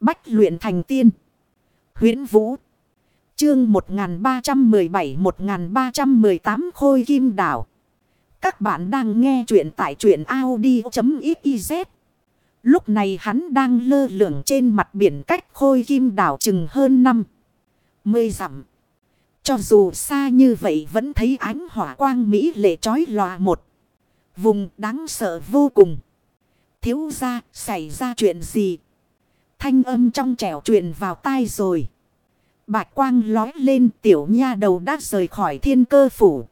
Bách luyện thành tiên. huyễn Vũ. Chương 1317-1318 Khôi Kim Đảo. Các bạn đang nghe truyện tại truyện Audi.xyz. Lúc này hắn đang lơ lửng trên mặt biển cách Khôi Kim Đảo chừng hơn năm. Mươi dặm. Cho dù xa như vậy vẫn thấy ánh hỏa quang Mỹ lệ trói lòa một. Vùng đáng sợ vô cùng. Thiếu ra xảy ra chuyện gì? Thanh âm trong trẻo truyền vào tai rồi. Bạch quang lói lên tiểu nha đầu đã rời khỏi thiên cơ phủ.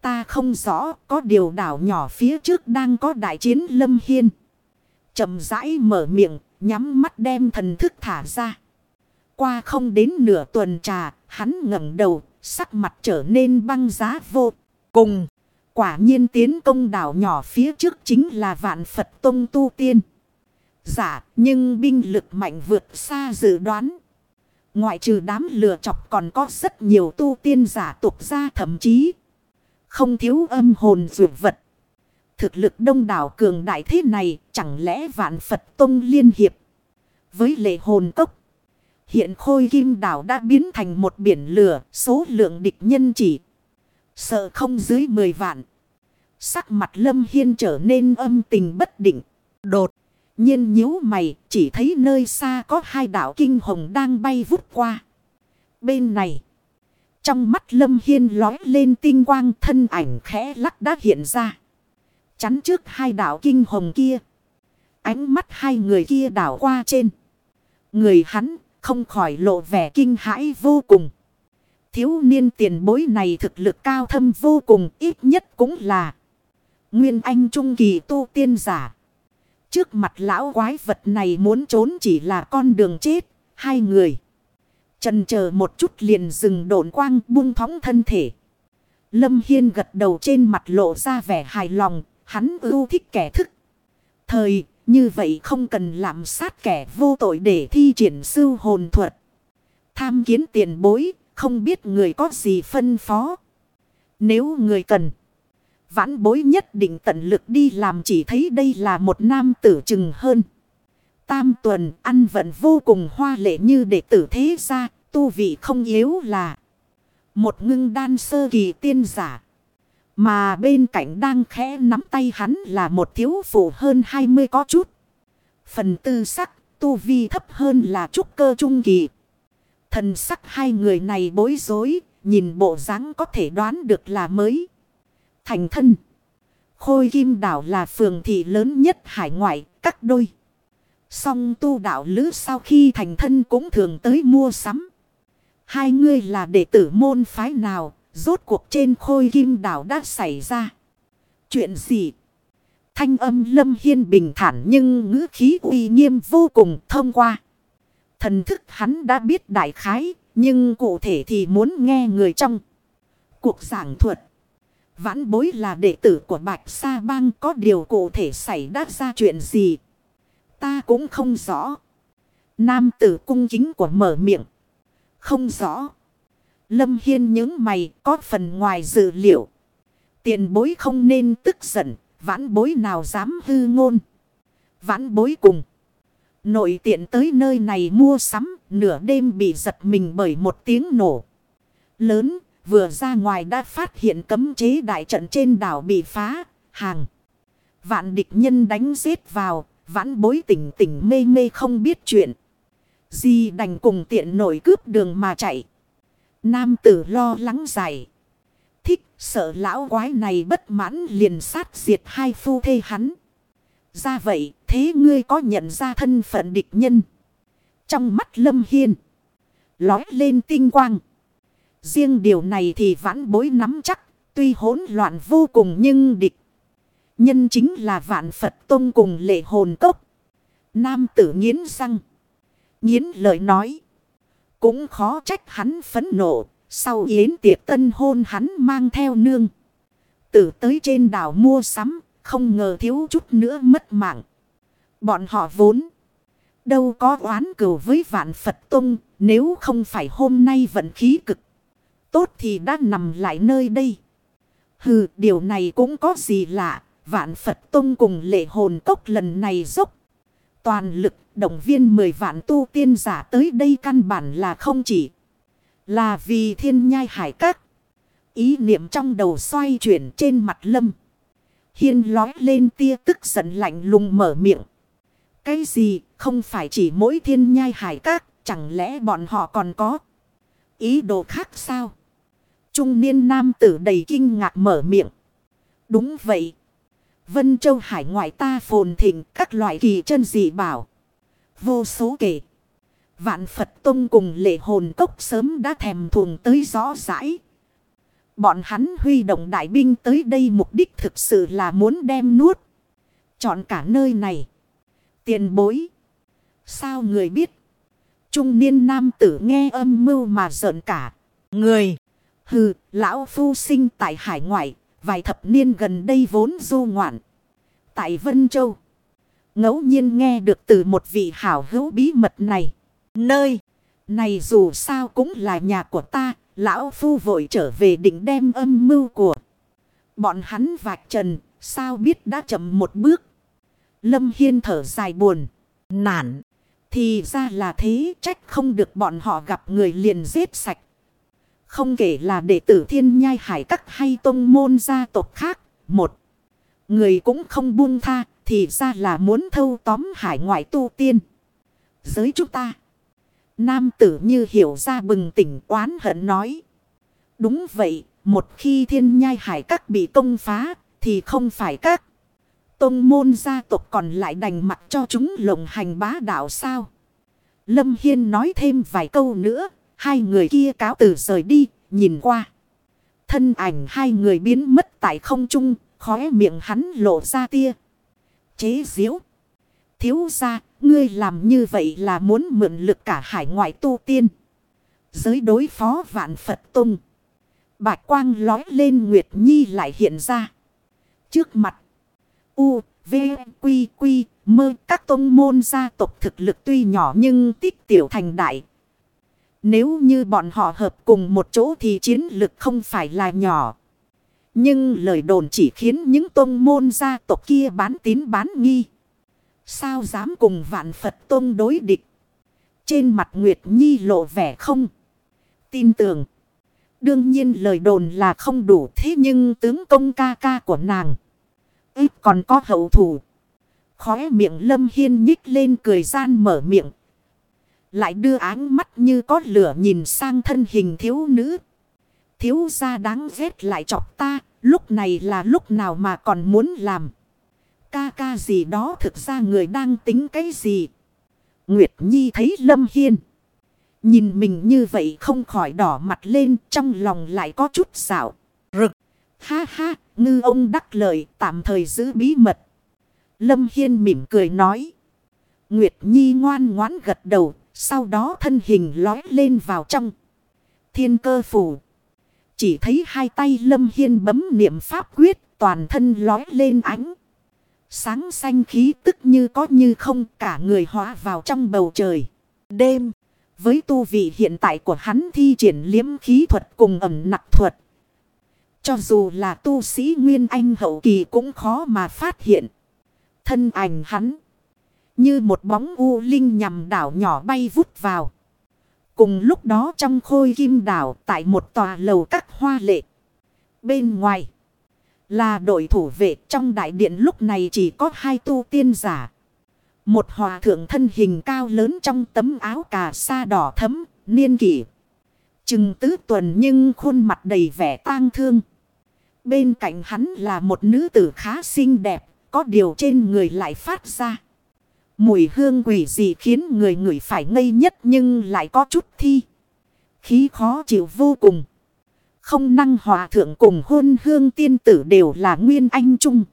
Ta không rõ có điều đảo nhỏ phía trước đang có đại chiến lâm hiên. chậm rãi mở miệng, nhắm mắt đem thần thức thả ra. Qua không đến nửa tuần trà, hắn ngẩng đầu, sắc mặt trở nên băng giá vô cùng. Quả nhiên tiến công đảo nhỏ phía trước chính là vạn Phật Tông Tu Tiên. Giả, nhưng binh lực mạnh vượt xa dự đoán. Ngoại trừ đám lừa chọc còn có rất nhiều tu tiên giả tục ra thậm chí. Không thiếu âm hồn dược vật. Thực lực đông đảo cường đại thế này chẳng lẽ vạn Phật Tông liên hiệp. Với lệ hồn cốc. Hiện khôi kim đảo đã biến thành một biển lửa. Số lượng địch nhân chỉ. Sợ không dưới 10 vạn. Sắc mặt lâm hiên trở nên âm tình bất định. Đột nhiên nhíu mày, chỉ thấy nơi xa có hai đảo kinh hồng đang bay vút qua. Bên này. Trong mắt lâm hiên lói lên tinh quang, thân ảnh khẽ lắc đã hiện ra. Chắn trước hai đảo kinh hồng kia. Ánh mắt hai người kia đảo qua trên. Người hắn không khỏi lộ vẻ kinh hãi vô cùng. Thiếu niên tiền bối này thực lực cao thâm vô cùng, ít nhất cũng là. Nguyên anh trung kỳ tu tiên giả. Trước mặt lão quái vật này muốn trốn chỉ là con đường chết. Hai người. Trần chờ một chút liền dừng độn quang buông thóng thân thể. Lâm Hiên gật đầu trên mặt lộ ra vẻ hài lòng. Hắn ưu thích kẻ thức. Thời, như vậy không cần làm sát kẻ vô tội để thi triển sư hồn thuật. Tham kiến tiền bối. Không biết người có gì phân phó. Nếu người cần. Vãn bối nhất định tận lực đi làm chỉ thấy đây là một nam tử chừng hơn. Tam tuần ăn vận vô cùng hoa lệ như đệ tử thế gia, tu vị không yếu là một ngưng đan sơ kỳ tiên giả. Mà bên cạnh đang khẽ nắm tay hắn là một thiếu phụ hơn 20 có chút. Phần tư sắc, tu vi thấp hơn là trúc cơ trung kỳ. Thần sắc hai người này bối rối, nhìn bộ dáng có thể đoán được là mới thành thân. Khôi Kim Đảo là phường thị lớn nhất hải ngoại, các đôi. Song tu đạo lữ sau khi thành thân cũng thường tới mua sắm. Hai người là đệ tử môn phái nào, rốt cuộc trên khôi kim đảo đã xảy ra. Chuyện gì? Thanh âm lâm hiên bình thản nhưng ngữ khí uy nghiêm vô cùng thông qua. Thần thức hắn đã biết đại khái, nhưng cụ thể thì muốn nghe người trong. Cuộc giảng thuật. Vãn bối là đệ tử của Bạch Sa Bang, có điều cụ thể xảy ra ra chuyện gì. Ta cũng không rõ. Nam tử cung chính của mở miệng. Không rõ. Lâm Hiên những mày, có phần ngoài dự liệu. Tiền bối không nên tức giận. Vãn bối nào dám hư ngôn. Vãn bối cùng. Nội tiện tới nơi này mua sắm. Nửa đêm bị giật mình bởi một tiếng nổ. Lớn Vừa ra ngoài đã phát hiện cấm chế đại trận trên đảo bị phá, hàng. Vạn địch nhân đánh giết vào, vãn bối tỉnh tỉnh mê mê không biết chuyện. Di đành cùng tiện nổi cướp đường mà chạy. Nam tử lo lắng dài. Thích sợ lão quái này bất mãn liền sát diệt hai phu thê hắn. Ra vậy thế ngươi có nhận ra thân phận địch nhân. Trong mắt lâm hiên. Lói lên tinh quang. Riêng điều này thì vãn bối nắm chắc. Tuy hỗn loạn vô cùng nhưng địch. Nhân chính là vạn Phật Tông cùng lệ hồn cốc. Nam tử nghiến răng. Nghiến lời nói. Cũng khó trách hắn phấn nộ. Sau yến tiệc tân hôn hắn mang theo nương. Tử tới trên đảo mua sắm. Không ngờ thiếu chút nữa mất mạng. Bọn họ vốn. Đâu có oán cừu với vạn Phật Tông. Nếu không phải hôm nay vận khí cực tốt thì đã nằm lại nơi đây. Hừ, điều này cũng có gì lạ. Vạn Phật Tông cùng lệ hồn cốc lần này dốc. toàn lực động viên 10 vạn tu tiên giả tới đây căn bản là không chỉ là vì thiên nhai hải các. Ý niệm trong đầu xoay chuyển trên mặt lâm. Hiên lói lên tia tức giận lạnh lùng mở miệng. Cái gì không phải chỉ mỗi thiên nhai hải các, chẳng lẽ bọn họ còn có ý đồ khác sao? Trung niên nam tử đầy kinh ngạc mở miệng. Đúng vậy. Vân Châu hải ngoại ta phồn thịnh các loại kỳ chân dị bảo. Vô số kể. Vạn Phật Tông cùng lệ hồn cốc sớm đã thèm thuồng tới rõ rãi. Bọn hắn huy động đại binh tới đây mục đích thực sự là muốn đem nuốt. Chọn cả nơi này. Tiền bối. Sao người biết? Trung niên nam tử nghe âm mưu mà giận cả. Người. Hừ, lão phu sinh tại hải ngoại. Vài thập niên gần đây vốn du ngoạn. Tại Vân Châu. ngẫu nhiên nghe được từ một vị hảo hữu bí mật này. Nơi này dù sao cũng là nhà của ta. Lão phu vội trở về định đem âm mưu của. Bọn hắn vạch trần. Sao biết đã chậm một bước. Lâm Hiên thở dài buồn. Nản. Thì ra là thế trách không được bọn họ gặp người liền giết sạch. Không kể là đệ tử thiên nhai hải các hay tông môn gia tộc khác. Một. Người cũng không buông tha. Thì ra là muốn thâu tóm hải ngoại tu tiên. Giới chúng ta. Nam tử như hiểu ra bừng tỉnh oán hận nói. Đúng vậy. Một khi thiên nhai hải các bị công phá. Thì không phải các. Tông môn gia tộc còn lại đành mặt cho chúng lộng hành bá đạo sao. Lâm Hiên nói thêm vài câu nữa. Hai người kia cáo từ rời đi, nhìn qua. Thân ảnh hai người biến mất tại không trung, khóe miệng hắn lộ ra tia. Chế diễu. Thiếu ra, ngươi làm như vậy là muốn mượn lực cả hải ngoại tu tiên. Giới đối phó vạn Phật Tông. Bạch quang lói lên Nguyệt Nhi lại hiện ra. Trước mặt. U, V, Quy, Quy, Mơ. Các tông môn gia tộc thực lực tuy nhỏ nhưng tích tiểu thành đại. Nếu như bọn họ hợp cùng một chỗ thì chiến lực không phải là nhỏ. Nhưng lời đồn chỉ khiến những tôn môn gia tộc kia bán tín bán nghi. Sao dám cùng vạn Phật tôn đối địch? Trên mặt Nguyệt Nhi lộ vẻ không? Tin tưởng. Đương nhiên lời đồn là không đủ thế nhưng tướng công ca ca của nàng. ít còn có hậu thủ. Khóe miệng Lâm Hiên nhích lên cười gian mở miệng. Lại đưa áng mắt như có lửa nhìn sang thân hình thiếu nữ. Thiếu gia đáng ghét lại chọc ta. Lúc này là lúc nào mà còn muốn làm. Ca ca gì đó thực ra người đang tính cái gì. Nguyệt Nhi thấy Lâm Hiên. Nhìn mình như vậy không khỏi đỏ mặt lên trong lòng lại có chút xạo. Rực. Ha ha, ngư ông đắc lời tạm thời giữ bí mật. Lâm Hiên mỉm cười nói. Nguyệt Nhi ngoan ngoãn gật đầu. Sau đó thân hình lói lên vào trong. Thiên cơ phủ. Chỉ thấy hai tay Lâm Hiên bấm niệm pháp quyết. Toàn thân lói lên ánh. Sáng xanh khí tức như có như không, cả người hóa vào trong bầu trời. Đêm. Với tu vị hiện tại của hắn thi triển liếm khí thuật cùng ẩm nặc thuật. Cho dù là tu sĩ Nguyên Anh hậu kỳ cũng khó mà phát hiện. Thân ảnh hắn. Như một bóng u linh nhằm đảo nhỏ bay vút vào. Cùng lúc đó trong khôi kim đảo tại một tòa lầu các hoa lệ. Bên ngoài là đội thủ vệ trong đại điện lúc này chỉ có hai tu tiên giả. Một hòa thượng thân hình cao lớn trong tấm áo cà sa đỏ thấm, niên kỷ. Chừng tứ tuần nhưng khuôn mặt đầy vẻ tang thương. Bên cạnh hắn là một nữ tử khá xinh đẹp, có điều trên người lại phát ra. Mùi hương quỷ gì khiến người người phải ngây nhất nhưng lại có chút thi. Khí khó chịu vô cùng. Không năng hòa thượng cùng hôn hương tiên tử đều là nguyên anh trung.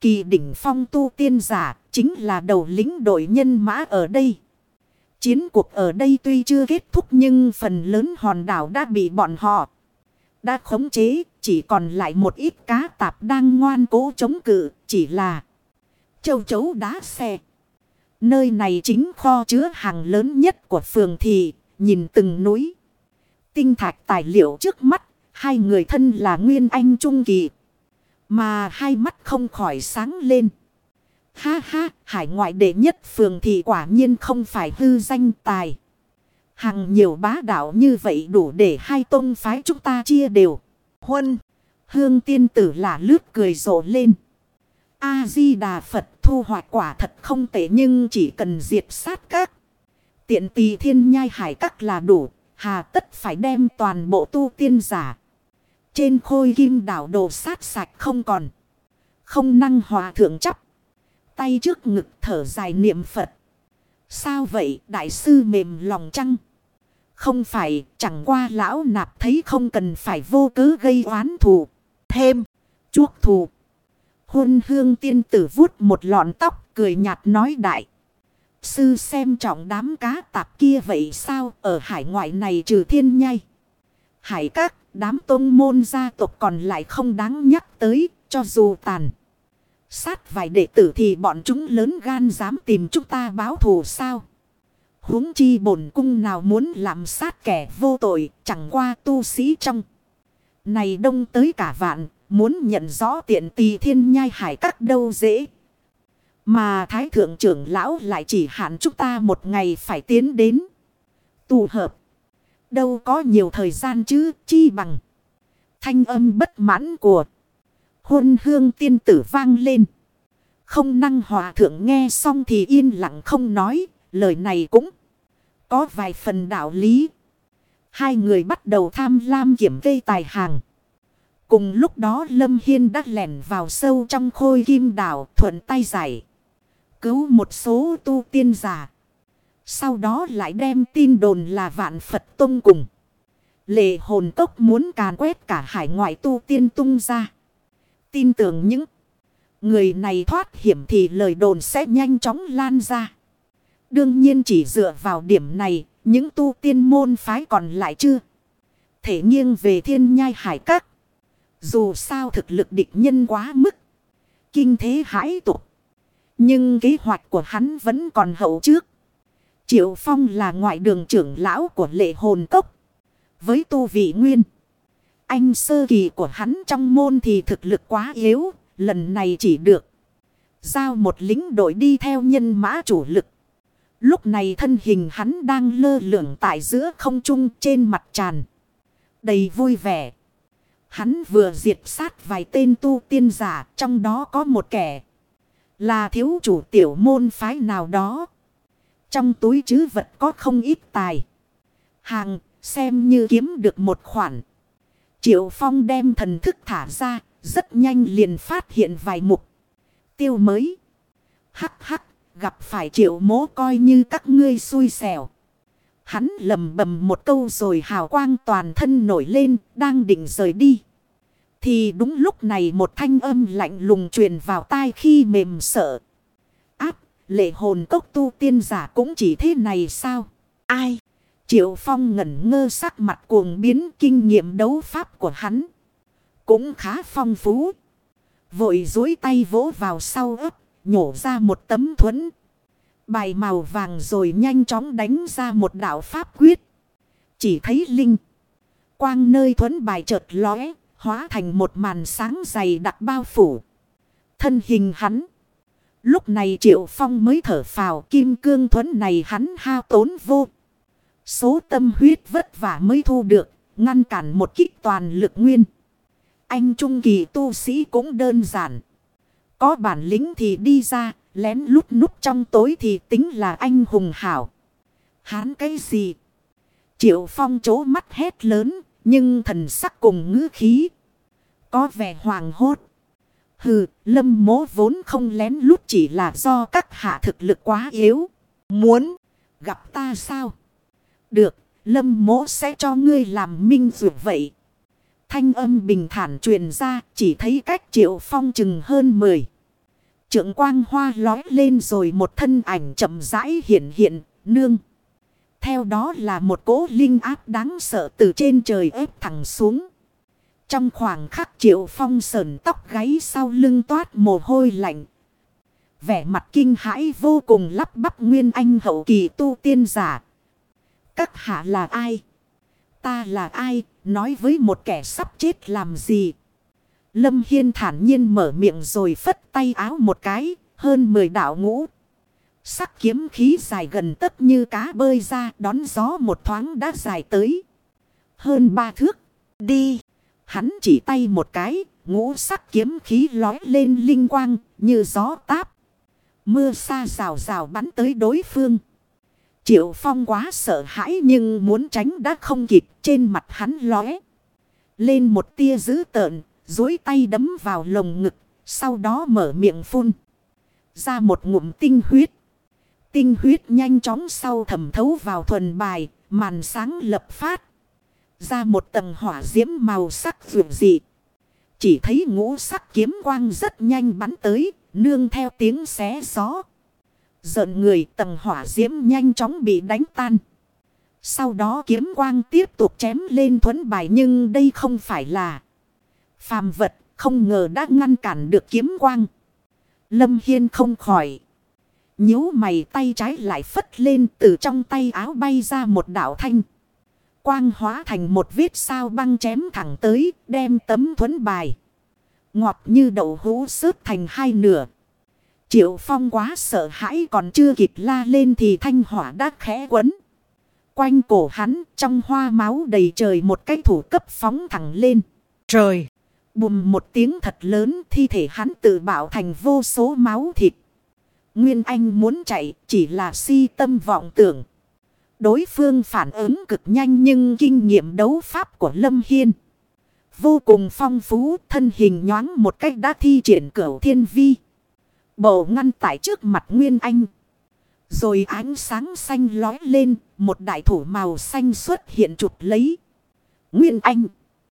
Kỳ đỉnh phong tu tiên giả chính là đầu lính đội nhân mã ở đây. Chiến cuộc ở đây tuy chưa kết thúc nhưng phần lớn hòn đảo đã bị bọn họ đã khống chế. Chỉ còn lại một ít cá tạp đang ngoan cố chống cự, chỉ là châu chấu đá xe. Nơi này chính kho chứa hàng lớn nhất của phường thị, nhìn từng núi. Tinh thạch tài liệu trước mắt, hai người thân là Nguyên Anh Trung Kỳ. Mà hai mắt không khỏi sáng lên. Ha ha, hải ngoại đệ nhất phường thì quả nhiên không phải hư danh tài. Hàng nhiều bá đạo như vậy đủ để hai tôn phái chúng ta chia đều. Huân, hương tiên tử là lướt cười rộ lên. A-di-đà Phật thu hoạch quả thật không tệ nhưng chỉ cần diệt sát các. Tiện tỳ thiên nhai hải các là đủ, hà tất phải đem toàn bộ tu tiên giả. Trên khôi kim đảo đồ sát sạch không còn. Không năng hòa thượng chấp. Tay trước ngực thở dài niệm Phật. Sao vậy đại sư mềm lòng chăng? Không phải chẳng qua lão nạp thấy không cần phải vô cớ gây oán thù. Thêm, chuốc thù. Huân hương tiên tử vuốt một lọn tóc cười nhạt nói đại. Sư xem trọng đám cá tạp kia vậy sao ở hải ngoại này trừ thiên nhai. Hải các, đám tôn môn gia tộc còn lại không đáng nhắc tới, cho dù tàn. Sát vài đệ tử thì bọn chúng lớn gan dám tìm chúng ta báo thù sao. huống chi bổn cung nào muốn làm sát kẻ vô tội, chẳng qua tu sĩ trong. Này đông tới cả vạn Muốn nhận rõ tiện tì thiên nhai hải các đâu dễ. Mà thái thượng trưởng lão lại chỉ hạn chúng ta một ngày phải tiến đến. Tụ hợp. Đâu có nhiều thời gian chứ, chi bằng. Thanh âm bất mãn của. Hôn hương tiên tử vang lên. Không năng hòa thượng nghe xong thì yên lặng không nói. Lời này cũng có vài phần đạo lý. Hai người bắt đầu tham lam kiểm kê tài hàng. Cùng lúc đó Lâm Hiên đã lẻn vào sâu trong khôi kim đảo thuận tay giải. Cứu một số tu tiên giả. Sau đó lại đem tin đồn là vạn Phật Tông cùng. Lệ hồn tốc muốn càn quét cả hải ngoại tu tiên tung ra. Tin tưởng những người này thoát hiểm thì lời đồn sẽ nhanh chóng lan ra. Đương nhiên chỉ dựa vào điểm này, những tu tiên môn phái còn lại chưa. Thể nghiêng về thiên nhai hải các. Dù sao thực lực địch nhân quá mức. Kinh thế hãi tục. Nhưng kế hoạch của hắn vẫn còn hậu trước. Triệu Phong là ngoại đường trưởng lão của lệ hồn cốc. Với tu vị nguyên. Anh sơ kỳ của hắn trong môn thì thực lực quá yếu. Lần này chỉ được. Giao một lính đội đi theo nhân mã chủ lực. Lúc này thân hình hắn đang lơ lửng tại giữa không trung trên mặt tràn. Đầy vui vẻ. Hắn vừa diệt sát vài tên tu tiên giả, trong đó có một kẻ là thiếu chủ tiểu môn phái nào đó. Trong túi chứ vật có không ít tài. Hàng xem như kiếm được một khoản. Triệu Phong đem thần thức thả ra, rất nhanh liền phát hiện vài mục. Tiêu mới. Hắc hắc, gặp phải triệu mố coi như các ngươi xui xẻo. Hắn lầm bầm một câu rồi hào quang toàn thân nổi lên, đang định rời đi. Thì đúng lúc này một thanh âm lạnh lùng truyền vào tai khi mềm sợ. Áp, lệ hồn cốc tu tiên giả cũng chỉ thế này sao? Ai? Triệu Phong ngẩn ngơ sắc mặt cuồng biến kinh nghiệm đấu pháp của hắn. Cũng khá phong phú. Vội dối tay vỗ vào sau ấp, nhổ ra một tấm thuẫn. Bài màu vàng rồi nhanh chóng đánh ra một đạo pháp quyết. Chỉ thấy linh. Quang nơi thuẫn bài chợt lóe, hóa thành một màn sáng dày đặc bao phủ. Thân hình hắn. Lúc này Triệu Phong mới thở phào kim cương thuẫn này hắn hao tốn vô. Số tâm huyết vất vả mới thu được, ngăn cản một kích toàn lực nguyên. Anh Trung Kỳ tu sĩ cũng đơn giản. Có bản lĩnh thì đi ra, lén lút núp trong tối thì tính là anh hùng hảo. Hán cái gì? Triệu Phong chố mắt hét lớn, nhưng thần sắc cùng ngữ khí. Có vẻ hoàng hốt. Hừ, lâm mố vốn không lén lút chỉ là do các hạ thực lực quá yếu. Muốn gặp ta sao? Được, lâm mố sẽ cho ngươi làm minh dụ vậy. Thanh âm bình thản truyền ra, chỉ thấy cách triệu phong chừng hơn 10. Trượng quang hoa lói lên rồi một thân ảnh chậm rãi hiện hiện, nương. Theo đó là một cỗ linh áp đáng sợ từ trên trời ép thẳng xuống. Trong khoảng khắc triệu phong sờn tóc gáy sau lưng toát mồ hôi lạnh. Vẻ mặt kinh hãi vô cùng lắp bắp nguyên anh hậu kỳ tu tiên giả. Các hạ là ai? Ta là ai? Nói với một kẻ sắp chết làm gì? Lâm Hiên thản nhiên mở miệng rồi phất tay áo một cái. Hơn 10 đạo ngũ. Sắc kiếm khí dài gần tất như cá bơi ra đón gió một thoáng đã dài tới. Hơn ba thước. Đi. Hắn chỉ tay một cái. Ngũ sắc kiếm khí lói lên linh quang như gió táp. Mưa xa rào rào bắn tới đối phương. Triệu Phong quá sợ hãi nhưng muốn tránh đã không kịp trên mặt hắn lóe. Lên một tia dữ tợn, dối tay đấm vào lồng ngực, sau đó mở miệng phun. Ra một ngụm tinh huyết. Tinh huyết nhanh chóng sau thẩm thấu vào thuần bài, màn sáng lập phát. Ra một tầng hỏa diễm màu sắc vượt dị. Chỉ thấy ngũ sắc kiếm quang rất nhanh bắn tới, nương theo tiếng xé gió. Giận người tầng hỏa diễm nhanh chóng bị đánh tan. Sau đó kiếm quang tiếp tục chém lên thuẫn bài nhưng đây không phải là phàm vật, không ngờ đã ngăn cản được kiếm quang. Lâm Hiên không khỏi. nhíu mày tay trái lại phất lên từ trong tay áo bay ra một đảo thanh. Quang hóa thành một vết sao băng chém thẳng tới, đem tấm thuẫn bài. Ngọt như đậu hũ sớt thành hai nửa. Triệu Phong quá sợ hãi còn chưa kịp la lên thì thanh hỏa đã khẽ quấn. Quanh cổ hắn trong hoa máu đầy trời một cái thủ cấp phóng thẳng lên. Trời! Bùm một tiếng thật lớn thi thể hắn tự bảo thành vô số máu thịt. Nguyên Anh muốn chạy chỉ là si tâm vọng tưởng. Đối phương phản ứng cực nhanh nhưng kinh nghiệm đấu pháp của Lâm Hiên. Vô cùng phong phú thân hình nhoáng một cách đã thi triển cửu thiên vi. Bộ ngăn tại trước mặt Nguyên Anh. Rồi ánh sáng xanh lói lên, một đại thủ màu xanh xuất hiện chụp lấy. Nguyên Anh.